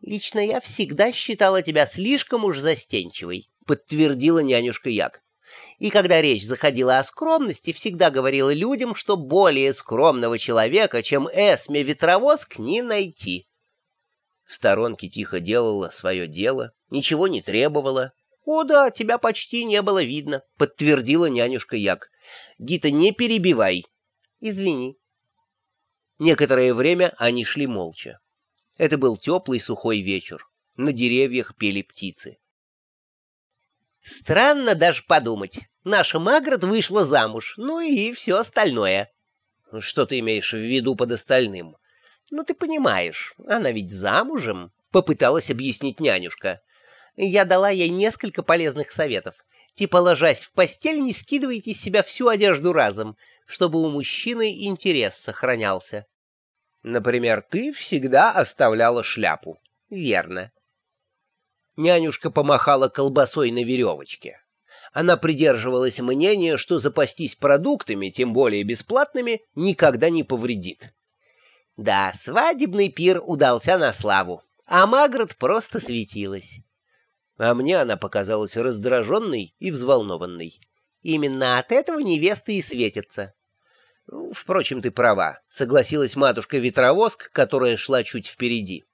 Лично я всегда считала тебя слишком уж застенчивой, подтвердила нянюшка Як. И когда речь заходила о скромности, всегда говорила людям, что более скромного человека, чем Эсме Ветровоск, не найти. В сторонке тихо делала свое дело, ничего не требовала. «О да, тебя почти не было видно», — подтвердила нянюшка Як. «Гита, не перебивай». «Извини». Некоторое время они шли молча. Это был теплый сухой вечер. На деревьях пели птицы. Странно даже подумать. Наша Маград вышла замуж, ну и все остальное. Что ты имеешь в виду под остальным? Ну, ты понимаешь, она ведь замужем, попыталась объяснить нянюшка. Я дала ей несколько полезных советов. Типа, ложась в постель, не скидывайте из себя всю одежду разом, чтобы у мужчины интерес сохранялся. Например, ты всегда оставляла шляпу. Верно. Нянюшка помахала колбасой на веревочке. Она придерживалась мнения, что запастись продуктами, тем более бесплатными, никогда не повредит. Да, свадебный пир удался на славу, а Магрот просто светилась. А мне она показалась раздраженной и взволнованной. Именно от этого невесты и светятся. Ну, впрочем, ты права, согласилась матушка-ветровоск, которая шла чуть впереди.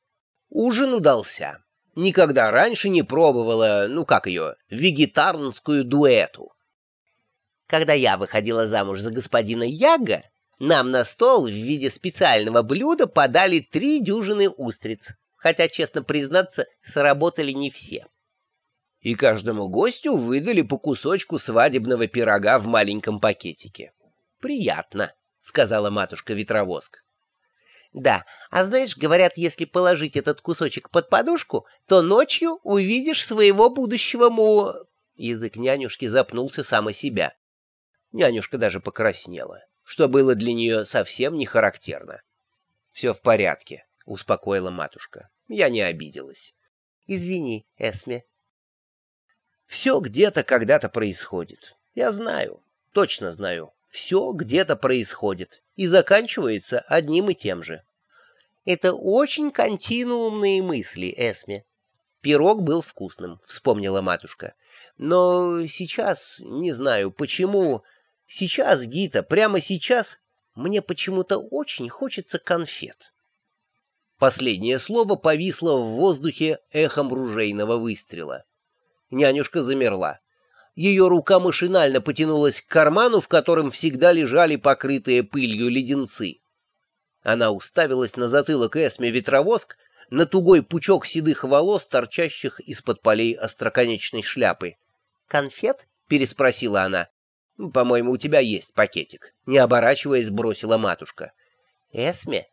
Ужин удался. Никогда раньше не пробовала, ну как ее, вегетарнскую дуэту. Когда я выходила замуж за господина Яга, нам на стол в виде специального блюда подали три дюжины устриц, хотя, честно признаться, сработали не все. И каждому гостю выдали по кусочку свадебного пирога в маленьком пакетике приятно», — сказала матушка-ветровоск. «Да, а знаешь, говорят, если положить этот кусочек под подушку, то ночью увидишь своего будущего му...» Язык нянюшки запнулся сам о себя. Нянюшка даже покраснела, что было для нее совсем не характерно. «Все в порядке», — успокоила матушка. Я не обиделась. «Извини, Эсме». «Все где-то когда-то происходит. Я знаю, точно знаю все где-то происходит и заканчивается одним и тем же. Это очень континуумные мысли, Эсме. Пирог был вкусным, вспомнила матушка. Но сейчас, не знаю почему, сейчас, Гита, прямо сейчас, мне почему-то очень хочется конфет. Последнее слово повисло в воздухе эхом ружейного выстрела. Нянюшка замерла. Ее рука машинально потянулась к карману, в котором всегда лежали покрытые пылью леденцы. Она уставилась на затылок Эсме ветровоск, на тугой пучок седых волос, торчащих из-под полей остроконечной шляпы. «Конфет?» — переспросила она. «По-моему, у тебя есть пакетик», — не оборачиваясь, бросила матушка. «Эсме?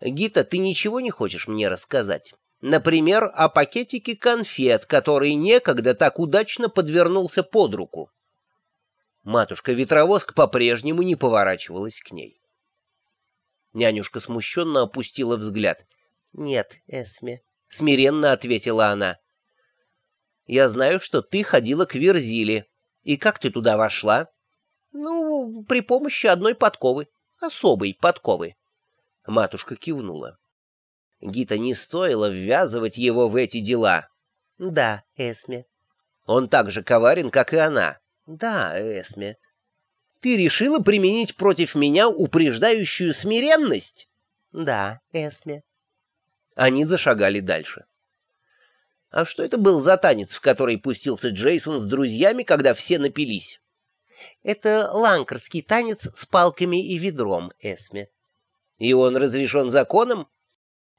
Гита, ты ничего не хочешь мне рассказать?» Например, о пакетике конфет, который некогда так удачно подвернулся под руку. Матушка-ветровоск по-прежнему не поворачивалась к ней. Нянюшка смущенно опустила взгляд. «Нет, Эсме», — смиренно ответила она. «Я знаю, что ты ходила к Верзиле. И как ты туда вошла?» «Ну, при помощи одной подковы, особой подковы». Матушка кивнула. Гита не стоило ввязывать его в эти дела. «Да, Эсме». «Он так же коварен, как и она». «Да, Эсме». «Ты решила применить против меня упреждающую смиренность?» «Да, Эсме». Они зашагали дальше. А что это был за танец, в который пустился Джейсон с друзьями, когда все напились? Это ланкерский танец с палками и ведром, Эсме. И он разрешен законом?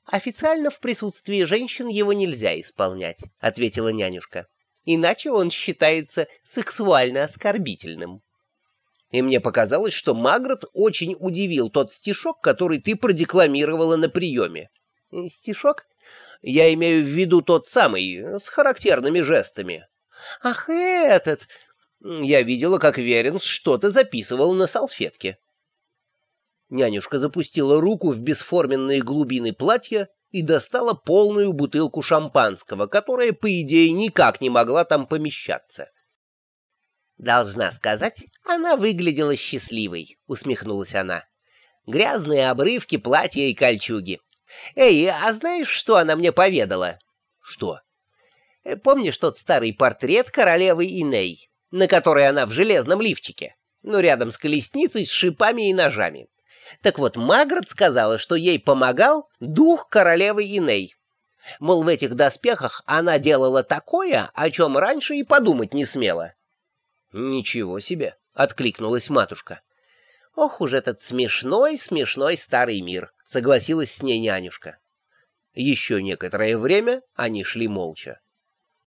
«Официально в присутствии женщин его нельзя исполнять», — ответила нянюшка. «Иначе он считается сексуально оскорбительным». И мне показалось, что Магрот очень удивил тот стишок, который ты продекламировала на приеме. «Стишок? Я имею в виду тот самый, с характерными жестами». «Ах, этот!» Я видела, как Веренс что-то записывал на салфетке. Нянюшка запустила руку в бесформенные глубины платья и достала полную бутылку шампанского, которая, по идее, никак не могла там помещаться. «Должна сказать, она выглядела счастливой», — усмехнулась она. «Грязные обрывки платья и кольчуги. Эй, а знаешь, что она мне поведала? Что? Э, помнишь тот старый портрет королевы Иней, на которой она в железном лифчике? Ну, рядом с колесницей с шипами и ножами. Так вот, Маград сказала, что ей помогал дух королевы Иней. Мол, в этих доспехах она делала такое, о чем раньше и подумать не смела. «Ничего себе!» — откликнулась матушка. «Ох уж этот смешной, смешной старый мир!» — согласилась с ней нянюшка. Еще некоторое время они шли молча.